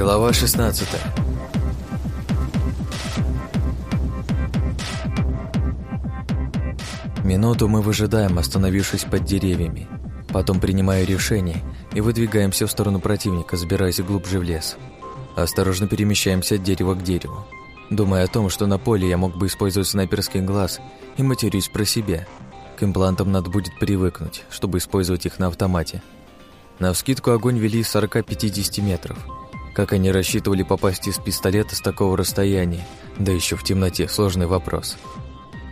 Глава 16 Минуту мы выжидаем, остановившись под деревьями. Потом принимаю решение и выдвигаемся в сторону противника, забираясь глубже в лес. Осторожно перемещаемся от дерева к дереву. Думая о том, что на поле я мог бы использовать снайперский глаз, и матерюсь про себя. К имплантам надо будет привыкнуть, чтобы использовать их на автомате. На вскидку огонь вели с 40-50 метров. Как они рассчитывали попасть из пистолета с такого расстояния, да еще в темноте, сложный вопрос.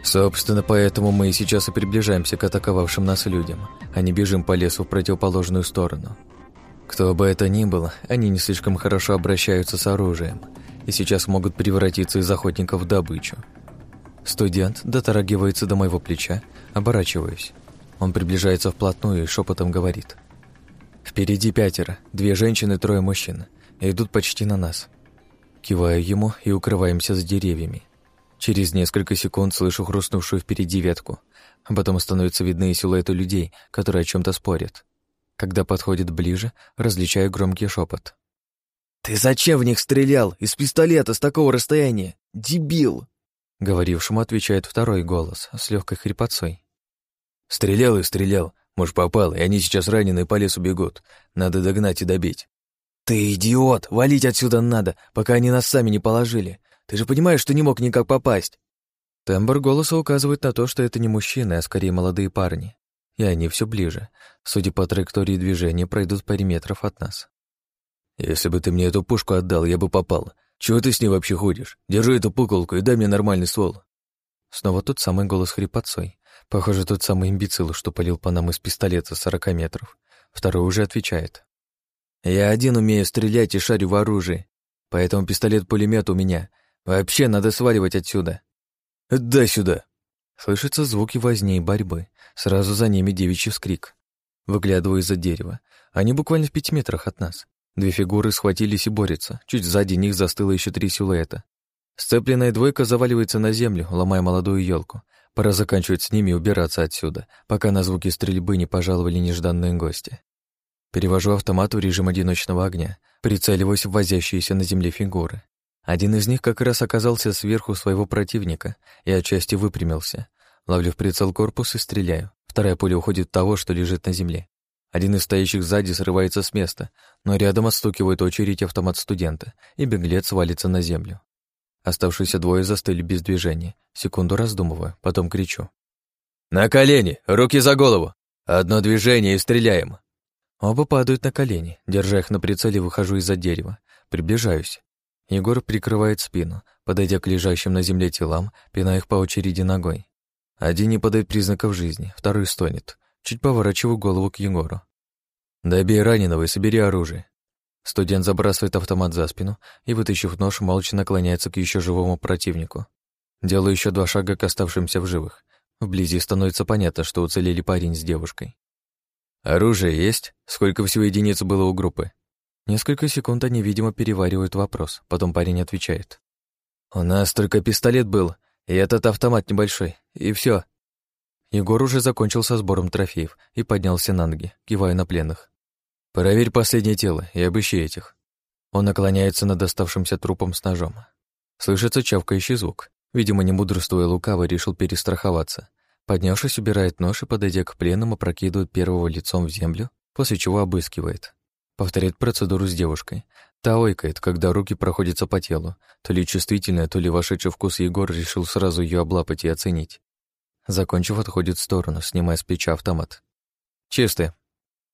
Собственно, поэтому мы и сейчас и приближаемся к атаковавшим нас людям, а не бежим по лесу в противоположную сторону. Кто бы это ни был, они не слишком хорошо обращаются с оружием и сейчас могут превратиться из охотников в добычу. Студент доторагивается до моего плеча, оборачиваюсь. Он приближается вплотную и шепотом говорит. «Впереди пятеро, две женщины, трое мужчин. Идут почти на нас». Киваю ему и укрываемся за деревьями. Через несколько секунд слышу хрустнувшую впереди ветку, а потом становятся видны силуэты людей, которые о чем то спорят. Когда подходит ближе, различаю громкий шепот. «Ты зачем в них стрелял? Из пистолета с такого расстояния? Дебил!» Говорившему отвечает второй голос с легкой хрипотцой. «Стрелял и стрелял. Может, попал, и они сейчас раненые по лесу бегут. Надо догнать и добить». «Ты идиот! Валить отсюда надо, пока они нас сами не положили. Ты же понимаешь, что не мог никак попасть?» Тембр голоса указывает на то, что это не мужчины, а скорее молодые парни. И они все ближе. Судя по траектории движения, пройдут паре метров от нас. «Если бы ты мне эту пушку отдал, я бы попал. Чего ты с ней вообще ходишь? Держи эту пуколку и дай мне нормальный ствол». Снова тот самый голос хрипотцой. Похоже, тот самый имбецил, что полил по нам из пистолета сорока метров. Второй уже отвечает. «Я один умею стрелять и шарю в оружии, поэтому пистолет-пулемет у меня. Вообще надо сваливать отсюда. Дай сюда. Слышатся звуки возни и борьбы. Сразу за ними девичий вскрик. Выглядываю из-за дерева. Они буквально в пяти метрах от нас. Две фигуры схватились и борются. Чуть сзади них застыло еще три силуэта. Сцепленная двойка заваливается на землю, ломая молодую елку. Пора заканчивать с ними и убираться отсюда, пока на звуки стрельбы не пожаловали нежданные гости. Перевожу автомат в режим одиночного огня, прицеливаюсь в возящиеся на земле фигуры. Один из них как раз оказался сверху своего противника и отчасти выпрямился. Ловлю в прицел корпус и стреляю. Вторая пуля уходит в того, что лежит на земле. Один из стоящих сзади срывается с места, но рядом отстукивает очередь автомат студента, и беглец валится на землю. Оставшиеся двое застыли без движения. Секунду раздумываю, потом кричу. «На колени! Руки за голову! Одно движение и стреляем!» Оба падают на колени. Держа их на прицеле, выхожу из-за дерева. Приближаюсь. Егор прикрывает спину, подойдя к лежащим на земле телам, пиная их по очереди ногой. Один не подает признаков жизни, второй стонет. Чуть поворачиваю голову к Егору. «Добей раненого и собери оружие». Студент забрасывает автомат за спину и, вытащив нож, молча наклоняется к еще живому противнику. Делаю еще два шага к оставшимся в живых. Вблизи становится понятно, что уцелели парень с девушкой. «Оружие есть? Сколько всего единиц было у группы?» Несколько секунд они, видимо, переваривают вопрос, потом парень отвечает. «У нас только пистолет был, и этот автомат небольшой, и все. Егор уже закончил со сбором трофеев и поднялся на ноги, кивая на пленных. «Проверь последнее тело и обыщи этих». Он наклоняется над оставшимся трупом с ножом. Слышится чавкающий звук. Видимо, не мудрствуя лукаво, решил перестраховаться. Поднявшись, убирает нож и, подойдя к пленному, опрокидывает первого лицом в землю, после чего обыскивает. Повторяет процедуру с девушкой. Та ойкает, когда руки проходятся по телу. То ли чувствительная, то ли вошедший вкус Егор решил сразу ее облапать и оценить. Закончив, отходит в сторону, снимая с плеча автомат. «Чистые».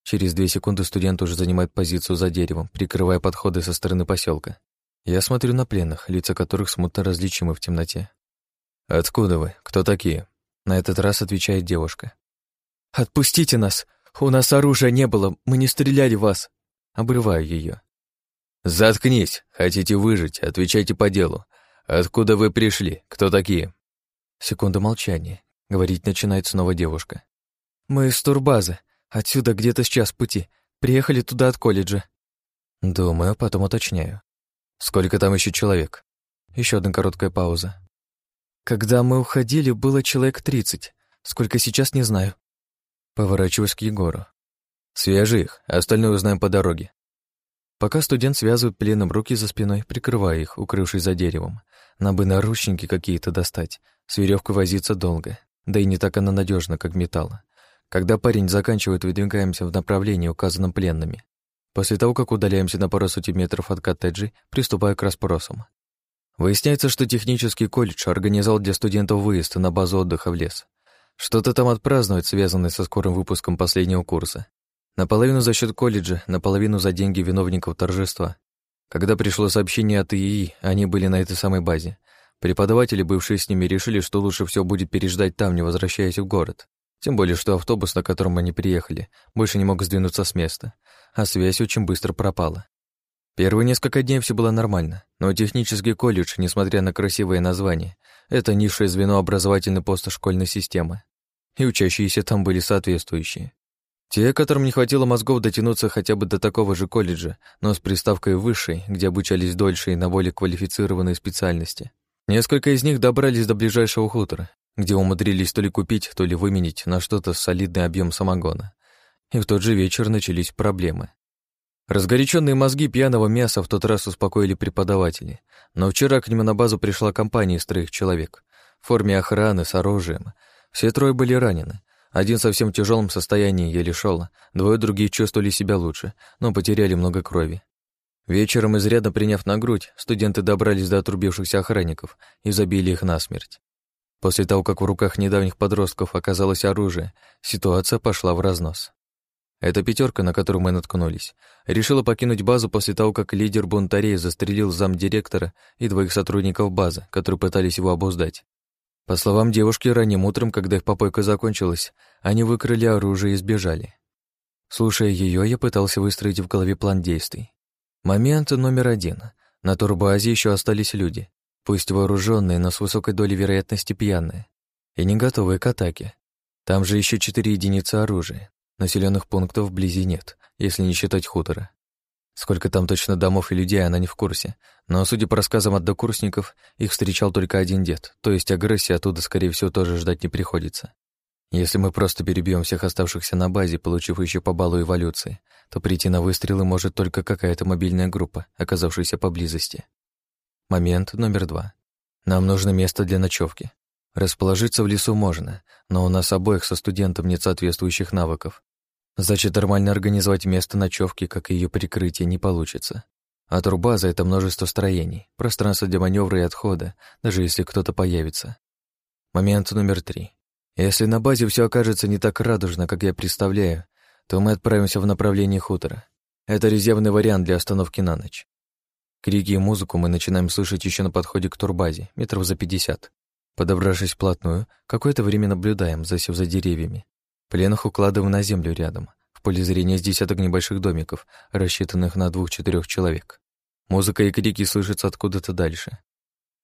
Через две секунды студент уже занимает позицию за деревом, прикрывая подходы со стороны поселка. Я смотрю на пленных, лица которых смутно различимы в темноте. «Откуда вы? Кто такие?» На этот раз отвечает девушка. «Отпустите нас! У нас оружия не было, мы не стреляли в вас!» Обрываю ее. «Заткнись! Хотите выжить? Отвечайте по делу. Откуда вы пришли? Кто такие?» Секунда молчания. Говорить начинает снова девушка. «Мы из турбазы. Отсюда где-то с час пути. Приехали туда от колледжа». Думаю, потом уточняю. «Сколько там еще человек?» Еще одна короткая пауза. «Когда мы уходили, было человек тридцать. Сколько сейчас, не знаю». Поворачиваюсь к Егору. Свяжи их, остальное узнаем по дороге. Пока студент связывает пленным руки за спиной, прикрывая их, укрывшись за деревом. Нам бы наручники какие-то достать. С веревкой возиться долго. Да и не так она надежна, как металл. Когда парень заканчивает, выдвигаемся в направлении, указанном пленными. После того, как удаляемся на пару сотен метров от коттеджей, приступаю к расспросам. Выясняется, что технический колледж организовал для студентов выезд на базу отдыха в лес. Что-то там отпраздновать, связанное со скорым выпуском последнего курса. Наполовину за счет колледжа, наполовину за деньги виновников торжества. Когда пришло сообщение от ИИ, они были на этой самой базе. Преподаватели, бывшие с ними, решили, что лучше все будет переждать там, не возвращаясь в город. Тем более, что автобус, на котором они приехали, больше не мог сдвинуться с места, а связь очень быстро пропала. Первые несколько дней все было нормально, но технический колледж, несмотря на красивое название, это низшее звено образовательной постшкольной системы. И учащиеся там были соответствующие. Те, которым не хватило мозгов дотянуться хотя бы до такого же колледжа, но с приставкой «высшей», где обучались дольше и на более квалифицированные специальности. Несколько из них добрались до ближайшего хутора, где умудрились то ли купить, то ли выменить на что-то солидный объем самогона. И в тот же вечер начались проблемы. Разгоряченные мозги пьяного мяса в тот раз успокоили преподаватели, но вчера к нему на базу пришла компания из троих человек в форме охраны с оружием. Все трое были ранены. Один совсем в тяжелом состоянии еле шел, двое других чувствовали себя лучше, но потеряли много крови. Вечером, изрядно приняв на грудь, студенты добрались до отрубившихся охранников и забили их насмерть. После того, как в руках недавних подростков оказалось оружие, ситуация пошла в разнос. Эта пятерка, на которую мы наткнулись, решила покинуть базу после того, как лидер бунтарей застрелил замдиректора и двоих сотрудников базы, которые пытались его обуздать. По словам девушки, ранним утром, когда их попойка закончилась, они выкрали оружие и сбежали. Слушая ее, я пытался выстроить в голове план действий. Момент номер один. На турбазе еще остались люди, пусть вооруженные, но с высокой долей вероятности пьяные, и не готовые к атаке. Там же еще четыре единицы оружия, Населенных пунктов вблизи нет, если не считать хутора. Сколько там точно домов и людей, она не в курсе. Но, судя по рассказам однокурсников, их встречал только один дед, то есть агрессии оттуда, скорее всего, тоже ждать не приходится. Если мы просто перебьем всех оставшихся на базе, получив еще по баллу эволюции, то прийти на выстрелы может только какая-то мобильная группа, оказавшаяся поблизости. Момент номер два. Нам нужно место для ночевки. Расположиться в лесу можно, но у нас обоих со студентом нет соответствующих навыков. Значит, нормально организовать место ночевки, как и ее прикрытие, не получится. А турбаза — это множество строений, пространство для маневра и отхода, даже если кто-то появится. Момент номер три. Если на базе все окажется не так радужно, как я представляю, то мы отправимся в направлении хутора. Это резервный вариант для остановки на ночь. Крики и музыку мы начинаем слышать еще на подходе к турбазе, метров за пятьдесят. Подобравшись вплотную, какое-то время наблюдаем, засев за деревьями. Пленных укладываем на землю рядом. В поле зрения с десяток небольших домиков, рассчитанных на двух-четырех человек. Музыка и крики слышатся откуда-то дальше.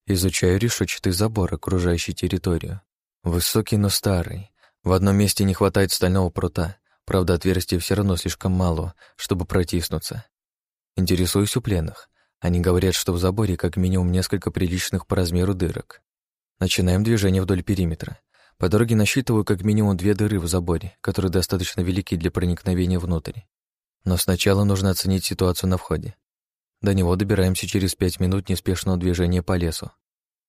Изучаю решетчатый забор, окружающий территорию. Высокий, но старый. В одном месте не хватает стального прута, правда, отверстия все равно слишком мало, чтобы протиснуться. Интересуюсь у пленных. Они говорят, что в заборе как минимум несколько приличных по размеру дырок. Начинаем движение вдоль периметра. По дороге насчитываю как минимум две дыры в заборе, которые достаточно велики для проникновения внутрь. Но сначала нужно оценить ситуацию на входе. До него добираемся через пять минут неспешного движения по лесу.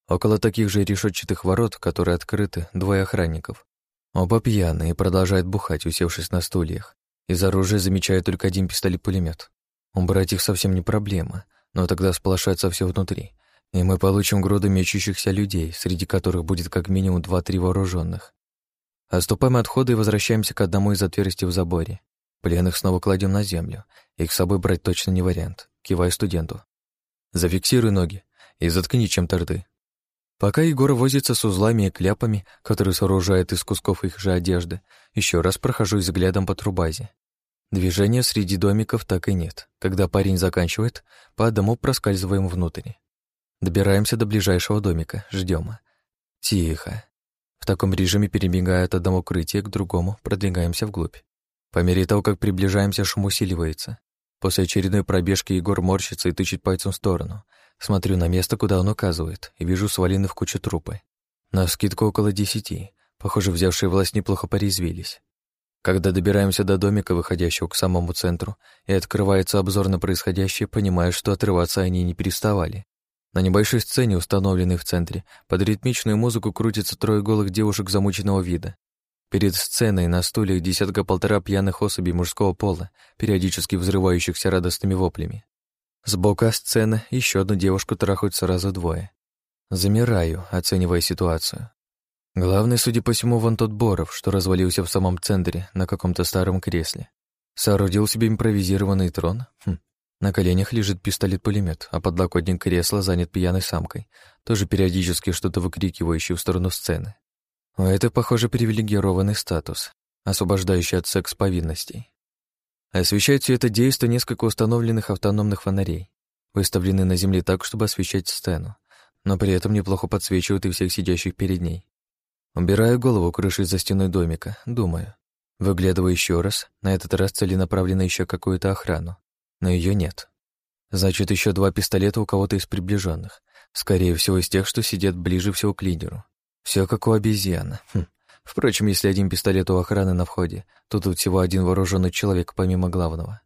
Около таких же решетчатых ворот, которые открыты, двое охранников. Оба пьяные и продолжают бухать, усевшись на стульях. Из оружия замечаю только один пистолет-пулемет. Убрать их совсем не проблема, но тогда сполошается все внутри, и мы получим груду мечущихся людей, среди которых будет как минимум два-три вооруженных. Отступаем от хода и возвращаемся к одному из отверстий в заборе. Пленных снова кладем на землю. Их с собой брать точно не вариант. Киваю студенту. Зафиксируй ноги и заткни чем-то рты. Пока Егор возится с узлами и кляпами, которые сооружает из кусков их же одежды, еще раз прохожусь взглядом по трубазе. Движения среди домиков так и нет. Когда парень заканчивает, по одному проскальзываем внутрь. Добираемся до ближайшего домика, ждем. Тихо. В таком режиме перебегая от одного укрытия к другому, продвигаемся вглубь. По мере того, как приближаемся, шум усиливается. После очередной пробежки Егор морщится и тычет пальцем в сторону. Смотрю на место, куда он указывает, и вижу свалены в кучу трупы. На скидку около десяти. Похоже, взявшие власть неплохо порезвились. Когда добираемся до домика, выходящего к самому центру, и открывается обзор на происходящее, понимаю, что отрываться они не переставали. На небольшой сцене, установленной в центре, под ритмичную музыку крутятся трое голых девушек замученного вида. Перед сценой на стульях десятка-полтора пьяных особей мужского пола, периодически взрывающихся радостными воплями. Сбоку сцены еще одну девушку трахают сразу двое. Замираю, оценивая ситуацию. Главный, судя по всему, вон тот Боров, что развалился в самом центре, на каком-то старом кресле. Соорудил себе импровизированный трон. Хм. На коленях лежит пистолет-пулемет, а подлокотник кресла занят пьяной самкой, тоже периодически что-то выкрикивающей в сторону сцены. Это, похоже, привилегированный статус, освобождающий от секс-повинностей. Освещает все это действо несколько установленных автономных фонарей, выставлены на земле так, чтобы освещать сцену, но при этом неплохо подсвечивают и всех сидящих перед ней. Убираю голову крышей за стеной домика, думаю. Выглядываю еще раз, на этот раз целенаправленно еще какую-то охрану, но ее нет. Значит, еще два пистолета у кого-то из приближенных, скорее всего, из тех, что сидят ближе всего к лидеру. Все как у обезьяны. Хм. Впрочем, если один пистолет у охраны на входе, то тут всего один вооруженный человек помимо главного.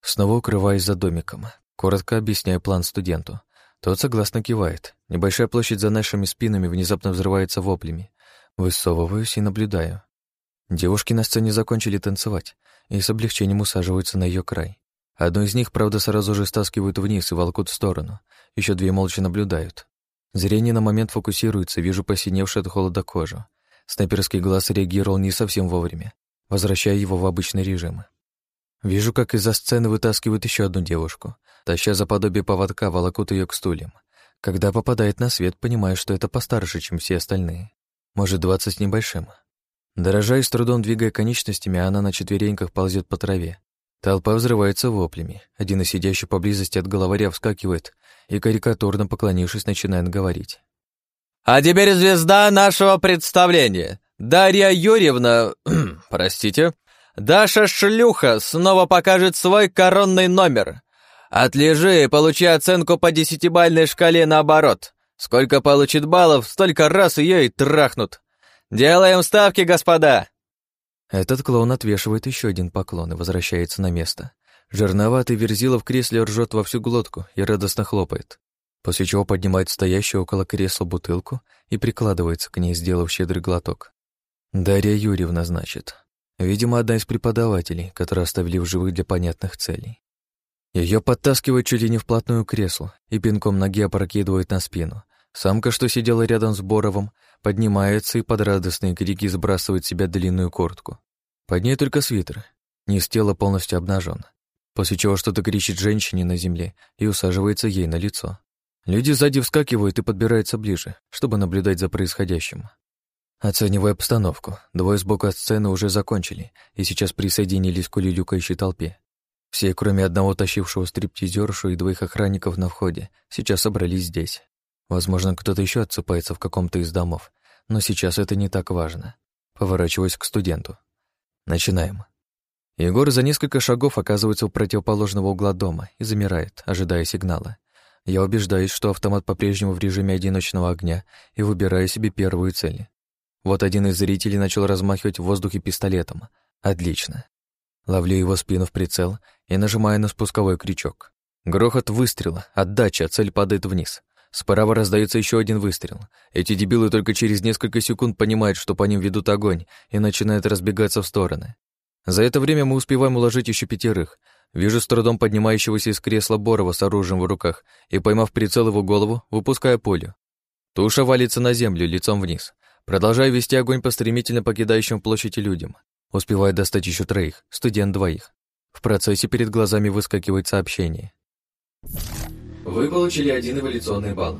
Снова укрываюсь за домиком. Коротко объясняю план студенту. Тот согласно кивает. Небольшая площадь за нашими спинами внезапно взрывается воплями. Высовываюсь и наблюдаю. Девушки на сцене закончили танцевать и с облегчением усаживаются на ее край. Одну из них, правда, сразу же стаскивают вниз и волкут в сторону. Еще две молча наблюдают. Зрение на момент фокусируется, вижу посиневшую от холода кожу. Снайперский глаз реагировал не совсем вовремя, возвращая его в обычный режим. Вижу, как из-за сцены вытаскивают еще одну девушку, таща за подобие поводка, волокут ее к стульям. Когда попадает на свет, понимаю, что это постарше, чем все остальные. Может, двадцать с небольшим. Дорожая с трудом двигая конечностями, она на четвереньках ползет по траве. Толпа взрывается воплями. Один из сидящих поблизости от головаря вскакивает и, карикатурно поклонившись, начинает говорить. «А теперь звезда нашего представления. Дарья Юрьевна... простите. Даша Шлюха снова покажет свой коронный номер. Отлежи и получи оценку по десятибальной шкале наоборот. Сколько получит баллов, столько раз ее и трахнут. Делаем ставки, господа!» Этот клоун отвешивает еще один поклон и возвращается на место. Жирноватый верзила в кресле ржет во всю глотку и радостно хлопает, после чего поднимает стоящую около кресла бутылку и прикладывается к ней, сделав щедрый глоток. Дарья Юрьевна, значит. Видимо, одна из преподавателей, которые оставили в живых для понятных целей. Ее подтаскивает чуть ли не вплотную к креслу и пинком ноги опрокидывает на спину. Самка, что сидела рядом с Боровым, поднимается и под радостные крики сбрасывает с себя длинную куртку. Под ней только свитер, низ тела полностью обнажен после чего что-то кричит женщине на земле и усаживается ей на лицо. Люди сзади вскакивают и подбираются ближе, чтобы наблюдать за происходящим. Оценивая обстановку, двое сбоку от сцены уже закончили и сейчас присоединились к улюлюкающей толпе. Все, кроме одного тащившего стриптизершу и двоих охранников на входе, сейчас собрались здесь. Возможно, кто-то еще отсыпается в каком-то из домов, но сейчас это не так важно. Поворачиваясь к студенту. Начинаем. Егор за несколько шагов оказывается у противоположного угла дома и замирает, ожидая сигнала. Я убеждаюсь, что автомат по-прежнему в режиме одиночного огня и выбираю себе первую цель. Вот один из зрителей начал размахивать в воздухе пистолетом. Отлично. Ловлю его спину в прицел и нажимаю на спусковой крючок. Грохот выстрела, отдача, цель падает вниз. Справа раздается еще один выстрел. Эти дебилы только через несколько секунд понимают, что по ним ведут огонь, и начинают разбегаться в стороны. За это время мы успеваем уложить еще пятерых. Вижу с трудом поднимающегося из кресла Борова с оружием в руках и, поймав прицел его голову, выпуская пулю. Туша валится на землю, лицом вниз. Продолжаю вести огонь по стремительно покидающим площади людям. Успеваю достать еще троих, студент двоих. В процессе перед глазами выскакивает сообщение. Вы получили один эволюционный балл.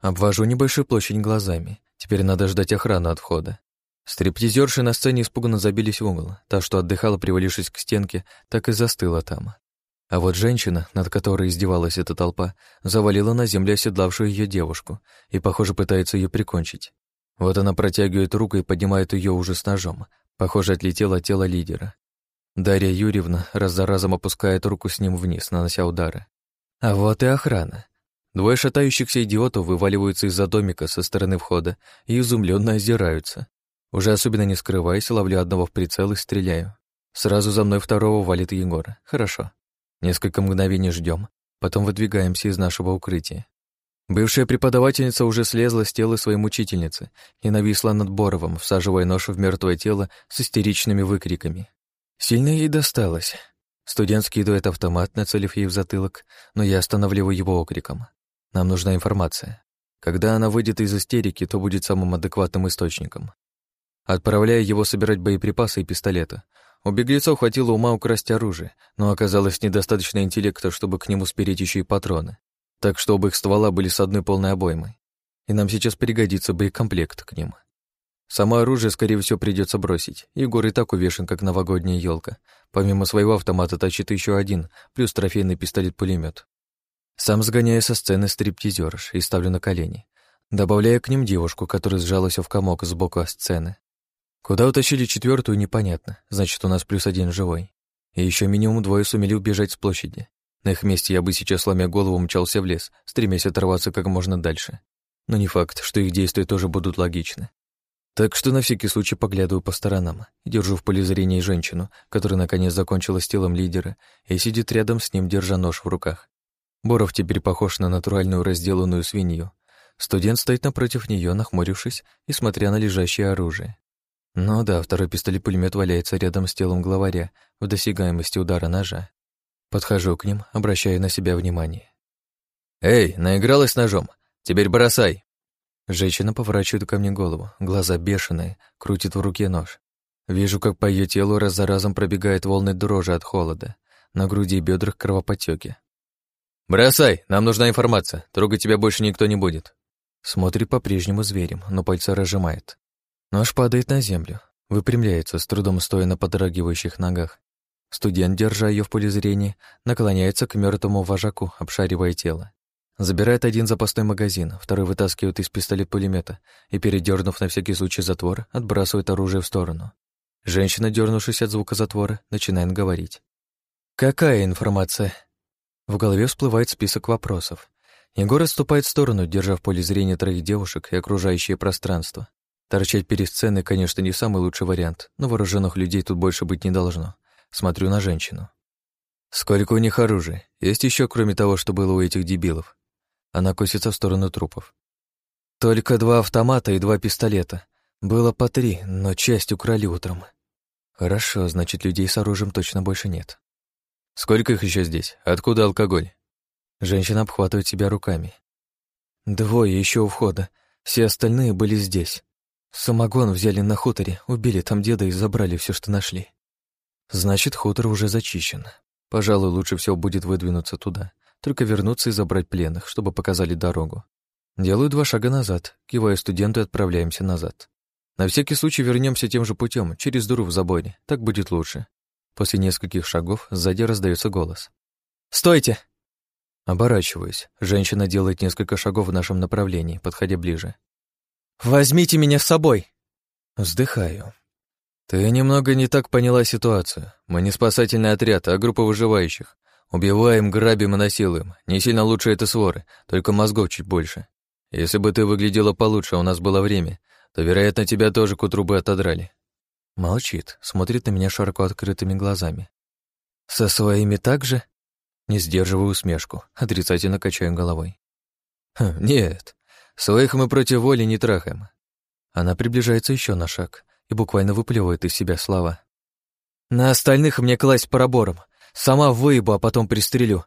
Обвожу небольшую площадь глазами. Теперь надо ждать охрану от входа. Стриптизерши на сцене испуганно забились в угол. Та, что отдыхала, привалившись к стенке, так и застыла там. А вот женщина, над которой издевалась эта толпа, завалила на землю оседлавшую ее девушку и, похоже, пытается ее прикончить. Вот она протягивает руку и поднимает ее уже с ножом. Похоже, отлетело тело лидера. Дарья Юрьевна раз за разом опускает руку с ним вниз, нанося удары. А вот и охрана. Двое шатающихся идиотов вываливаются из-за домика со стороны входа и изумленно озираются. Уже особенно не скрываясь, ловлю одного в прицел и стреляю. Сразу за мной второго валит Егор. Хорошо. Несколько мгновений ждем, потом выдвигаемся из нашего укрытия. Бывшая преподавательница уже слезла с тела своей мучительницы и нависла над Боровым, всаживая нож в мертвое тело с истеричными выкриками. Сильно ей досталось. Студент скидывает автомат, нацелив ей в затылок, но я останавливаю его окриком. Нам нужна информация. Когда она выйдет из истерики, то будет самым адекватным источником. Отправляя его собирать боеприпасы и пистолеты. У беглецов хватило ума украсть оружие, но оказалось недостаточно интеллекта, чтобы к нему спереть еще и патроны так что оба их ствола были с одной полной обоймой. И нам сейчас пригодится боекомплект к ним. Само оружие, скорее всего, придется бросить. Егор и так увешан, как новогодняя елка. Помимо своего автомата тащит еще один, плюс трофейный пистолет пулемет Сам сгоняю со сцены стриптизерш и ставлю на колени, добавляя к ним девушку, которая сжалась в комок сбоку от сцены. Куда утащили четвертую, непонятно, значит, у нас плюс один живой. И еще минимум двое сумели убежать с площади. На их месте я бы сейчас, сломя голову, мчался в лес, стремясь оторваться как можно дальше. Но не факт, что их действия тоже будут логичны. Так что на всякий случай поглядываю по сторонам держу в поле зрения женщину, которая наконец закончила с телом лидера и сидит рядом с ним, держа нож в руках. Боров теперь похож на натуральную разделанную свинью. Студент стоит напротив нее, нахмурившись и смотря на лежащее оружие. Ну да, второй пистолет-пулемет валяется рядом с телом главаря в досягаемости удара ножа. Подхожу к ним, обращая на себя внимание. «Эй, наигралась ножом? Теперь бросай!» Женщина поворачивает ко мне голову, глаза бешеные, крутит в руке нож. Вижу, как по ее телу раз за разом пробегает волны дрожи от холода. На груди и бедрах кровоподтеки. «Бросай! Нам нужна информация. Трогать тебя больше никто не будет». Смотрит по-прежнему зверем, но пальца разжимает. Нож падает на землю, выпрямляется, с трудом стоя на подрагивающих ногах. Студент, держа ее в поле зрения, наклоняется к мертвому вожаку, обшаривая тело. Забирает один запасной магазин, второй вытаскивает из пистолет-пулемета и, передернув на всякий случай затвор, отбрасывает оружие в сторону. Женщина, дернувшись от звука затвора, начинает говорить. «Какая информация?» В голове всплывает список вопросов. Егор отступает в сторону, держа в поле зрения троих девушек и окружающее пространство. Торчать перед сценой, конечно, не самый лучший вариант, но вооруженных людей тут больше быть не должно. Смотрю на женщину. Сколько у них оружия? Есть еще, кроме того, что было у этих дебилов? Она косится в сторону трупов. Только два автомата и два пистолета. Было по три, но часть украли утром. Хорошо, значит, людей с оружием точно больше нет. Сколько их еще здесь? Откуда алкоголь? Женщина обхватывает себя руками. Двое еще у входа. Все остальные были здесь. Самогон взяли на хуторе, убили там деда и забрали все, что нашли. Значит, хутор уже зачищен. Пожалуй, лучше всего будет выдвинуться туда, только вернуться и забрать пленных, чтобы показали дорогу. Делаю два шага назад, киваю студенту и отправляемся назад. На всякий случай вернемся тем же путем, через дыру в заборе, так будет лучше. После нескольких шагов сзади раздается голос. «Стойте!» Оборачиваюсь. Женщина делает несколько шагов в нашем направлении, подходя ближе. «Возьмите меня с собой!» Вздыхаю. «Ты немного не так поняла ситуацию. Мы не спасательный отряд, а группа выживающих. Убиваем, грабим и насилуем. Не сильно лучше это своры, только мозгов чуть больше. Если бы ты выглядела получше, а у нас было время, то, вероятно, тебя тоже к утру бы отодрали». Молчит, смотрит на меня широко открытыми глазами. «Со своими так же?» Не сдерживаю усмешку, отрицательно качаю головой. «Хм, «Нет, своих мы против воли не трахаем». Она приближается еще на шаг, и буквально выплевывает из себя слова. «На остальных мне класть пробором. Сама выебу, а потом пристрелю.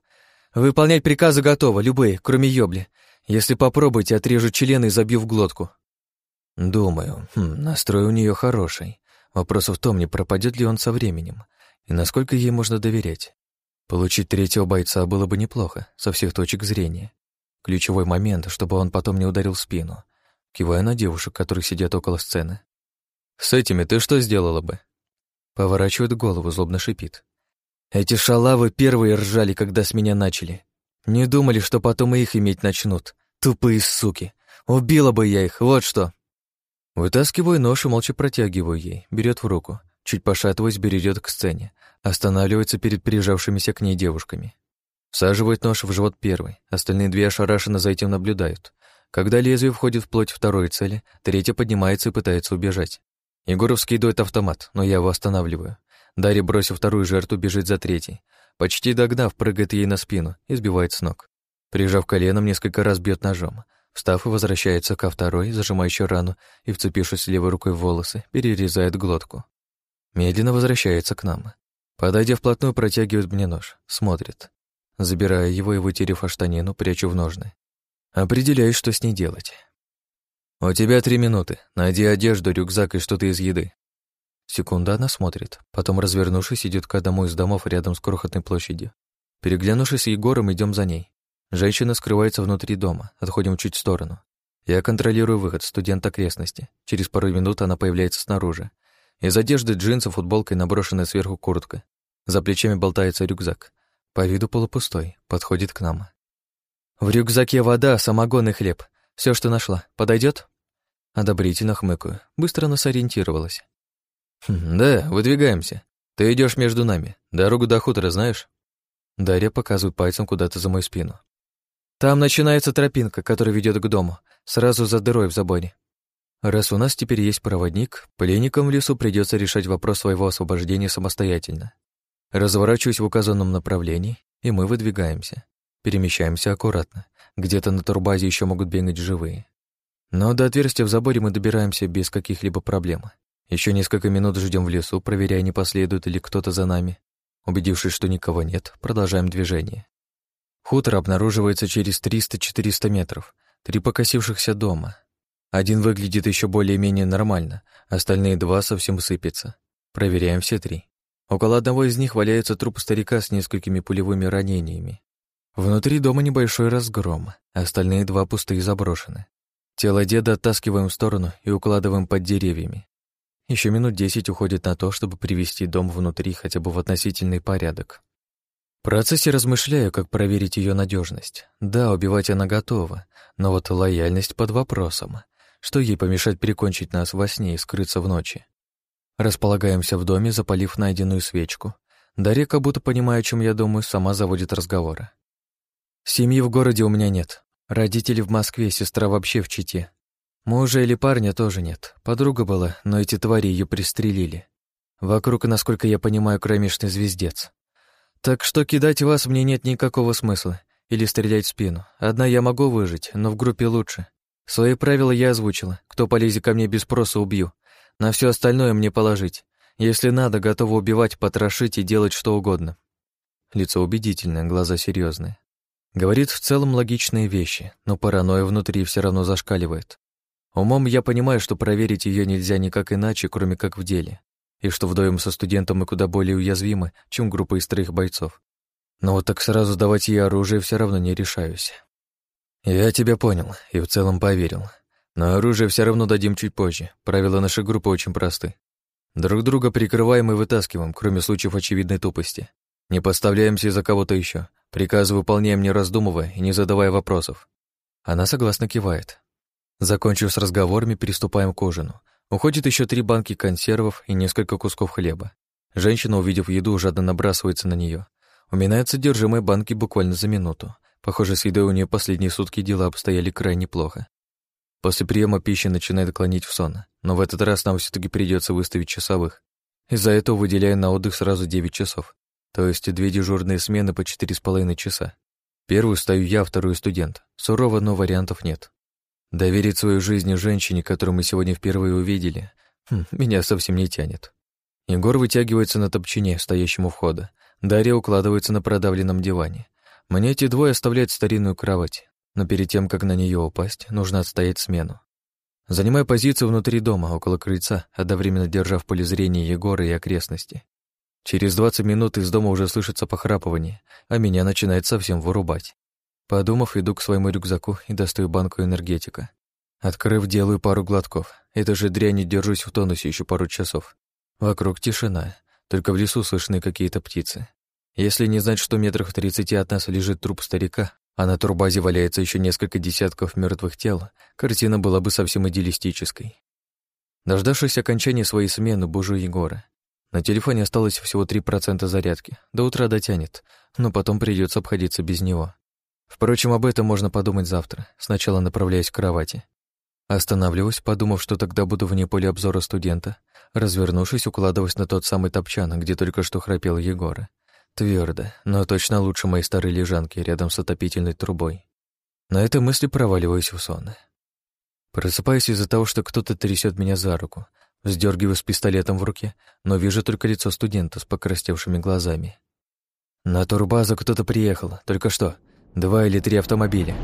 Выполнять приказы готово, любые, кроме ёбли. Если попробуйте, отрежу член и забью в глотку». Думаю, хм, настрой у нее хороший. Вопрос в том, не пропадет ли он со временем, и насколько ей можно доверять. Получить третьего бойца было бы неплохо, со всех точек зрения. Ключевой момент, чтобы он потом не ударил в спину. Кивая на девушек, которые сидят около сцены. «С этими ты что сделала бы?» Поворачивает голову, злобно шипит. «Эти шалавы первые ржали, когда с меня начали. Не думали, что потом и их иметь начнут. Тупые суки. Убила бы я их, вот что!» Вытаскиваю нож и молча протягиваю ей, берет в руку. Чуть пошатываясь, берет к сцене. Останавливается перед прижавшимися к ней девушками. Всаживает нож в живот первой, остальные две ошарашенно за этим наблюдают. Когда лезвие входит в плоть второй цели, третья поднимается и пытается убежать. Егоров скидывает автомат, но я его останавливаю. Дарья, бросив вторую жертву, бежит за третьей. Почти догнав, прыгает ей на спину и сбивает с ног. Прижав коленом, несколько раз бьет ножом. Встав и возвращается ко второй, зажимающей рану, и, вцепившись левой рукой в волосы, перерезает глотку. Медленно возвращается к нам. Подойдя вплотную, протягивает мне нож. Смотрит. Забирая его и вытерев о штанину, прячу в ножны. Определяю, что с ней делать. «У тебя три минуты. Найди одежду, рюкзак и что-то из еды». Секунда она смотрит, потом, развернувшись, идет к одному из домов рядом с крохотной площадью. Переглянувшись с Егором, идем за ней. Женщина скрывается внутри дома, отходим чуть в сторону. Я контролирую выход студент окрестности. Через пару минут она появляется снаружи. Из одежды джинсы, футболка и наброшенная сверху куртка. За плечами болтается рюкзак. По виду полупустой, подходит к нам. В рюкзаке вода, самогон и хлеб. Все, что нашла. Подойдет? Одобрительно хмыкаю. Быстро нас ориентировалась. «Хм, «Да, выдвигаемся. Ты идешь между нами. Дорогу до хутора знаешь?» Дарья показывает пальцем куда-то за мою спину. Там начинается тропинка, которая ведет к дому, сразу за дырой в заборе. Раз у нас теперь есть проводник, пленникам в лесу придется решать вопрос своего освобождения самостоятельно. Разворачиваюсь в указанном направлении, и мы выдвигаемся. Перемещаемся аккуратно. Где-то на турбазе еще могут бегать живые. Но до отверстия в заборе мы добираемся без каких-либо проблем. Еще несколько минут ждем в лесу, проверяя, не последует ли кто-то за нами. Убедившись, что никого нет, продолжаем движение. Хутор обнаруживается через 300-400 метров. Три покосившихся дома. Один выглядит еще более-менее нормально, остальные два совсем сыпятся. Проверяем все три. Около одного из них валяется труп старика с несколькими пулевыми ранениями. Внутри дома небольшой разгром, остальные два пустые заброшены. Тело деда оттаскиваем в сторону и укладываем под деревьями. Еще минут десять уходит на то, чтобы привести дом внутри хотя бы в относительный порядок. В процессе размышляю, как проверить ее надежность. Да, убивать она готова, но вот лояльность под вопросом. Что ей помешать прикончить нас во сне и скрыться в ночи? Располагаемся в доме, запалив найденную свечку. Дарья, как будто понимая, о чем я думаю, сама заводит разговоры. Семьи в городе у меня нет. Родители в Москве, сестра вообще в Чите. Мужа или парня тоже нет. Подруга была, но эти твари ее пристрелили. Вокруг, насколько я понимаю, кромешный звездец. Так что кидать вас мне нет никакого смысла. Или стрелять в спину. Одна я могу выжить, но в группе лучше. Свои правила я озвучила. Кто полезет ко мне без спроса, убью. На все остальное мне положить. Если надо, готова убивать, потрошить и делать что угодно. Лицо убедительное, глаза серьезные. Говорит в целом логичные вещи, но паранойя внутри все равно зашкаливает. Умом я понимаю, что проверить ее нельзя никак иначе, кроме как в деле и что вдвоем со студентом мы куда более уязвимы, чем группа из троих бойцов. Но вот так сразу давать ей оружие все равно не решаюсь. Я тебя понял и в целом поверил. Но оружие все равно дадим чуть позже. Правила нашей группы очень просты. Друг друга прикрываем и вытаскиваем, кроме случаев очевидной тупости. Не подставляемся за кого-то еще. Приказы выполняем, не раздумывая и не задавая вопросов. Она согласно кивает. Закончив с разговорами, приступаем к ужину. Уходит еще три банки консервов и несколько кусков хлеба. Женщина, увидев еду, жадно набрасывается на нее. Уминает содержимое банки буквально за минуту. Похоже, с едой у нее последние сутки дела обстояли крайне плохо. После приема пищи начинает клонить в сон, но в этот раз нам все таки придется выставить часовых. Из-за этого выделяя на отдых сразу 9 часов, то есть две дежурные смены по четыре с половиной часа. Первую стою я, вторую студент. Сурово, но вариантов нет. Доверить свою жизнь женщине, которую мы сегодня впервые увидели, хм, меня совсем не тянет. Егор вытягивается на топчине, стоящем у входа. Дарья укладывается на продавленном диване. Мне эти двое оставляют старинную кровать, но перед тем, как на нее упасть, нужно отстоять смену. Занимая позицию внутри дома, около крыльца, одновременно держа в поле зрения Егора и окрестности. Через 20 минут из дома уже слышится похрапывание, а меня начинает совсем вырубать. Подумав, иду к своему рюкзаку и достаю банку энергетика. Открыв, делаю пару глотков. Это же дрянь держусь в тонусе еще пару часов. Вокруг тишина, только в лесу слышны какие-то птицы. Если не знать, что метрах в тридцати от нас лежит труп старика, а на турбазе валяется еще несколько десятков мертвых тел, картина была бы совсем идеалистической. Дождавшись окончания своей смены, бужу Егора. На телефоне осталось всего 3% зарядки. До утра дотянет, но потом придется обходиться без него. Впрочем, об этом можно подумать завтра. Сначала направляюсь к кровати. Останавливаюсь, подумав, что тогда буду вне поля обзора студента. Развернувшись, укладываюсь на тот самый топчан, где только что храпел Егора. Твердо, но точно лучше моей старой лежанки рядом с отопительной трубой. На этой мысли проваливаюсь в сон. Просыпаюсь из-за того, что кто-то трясет меня за руку. Вздергиваю с пистолетом в руке, но вижу только лицо студента с покрастевшими глазами. На турбазу кто-то приехал, только что. Два или три автомобиля.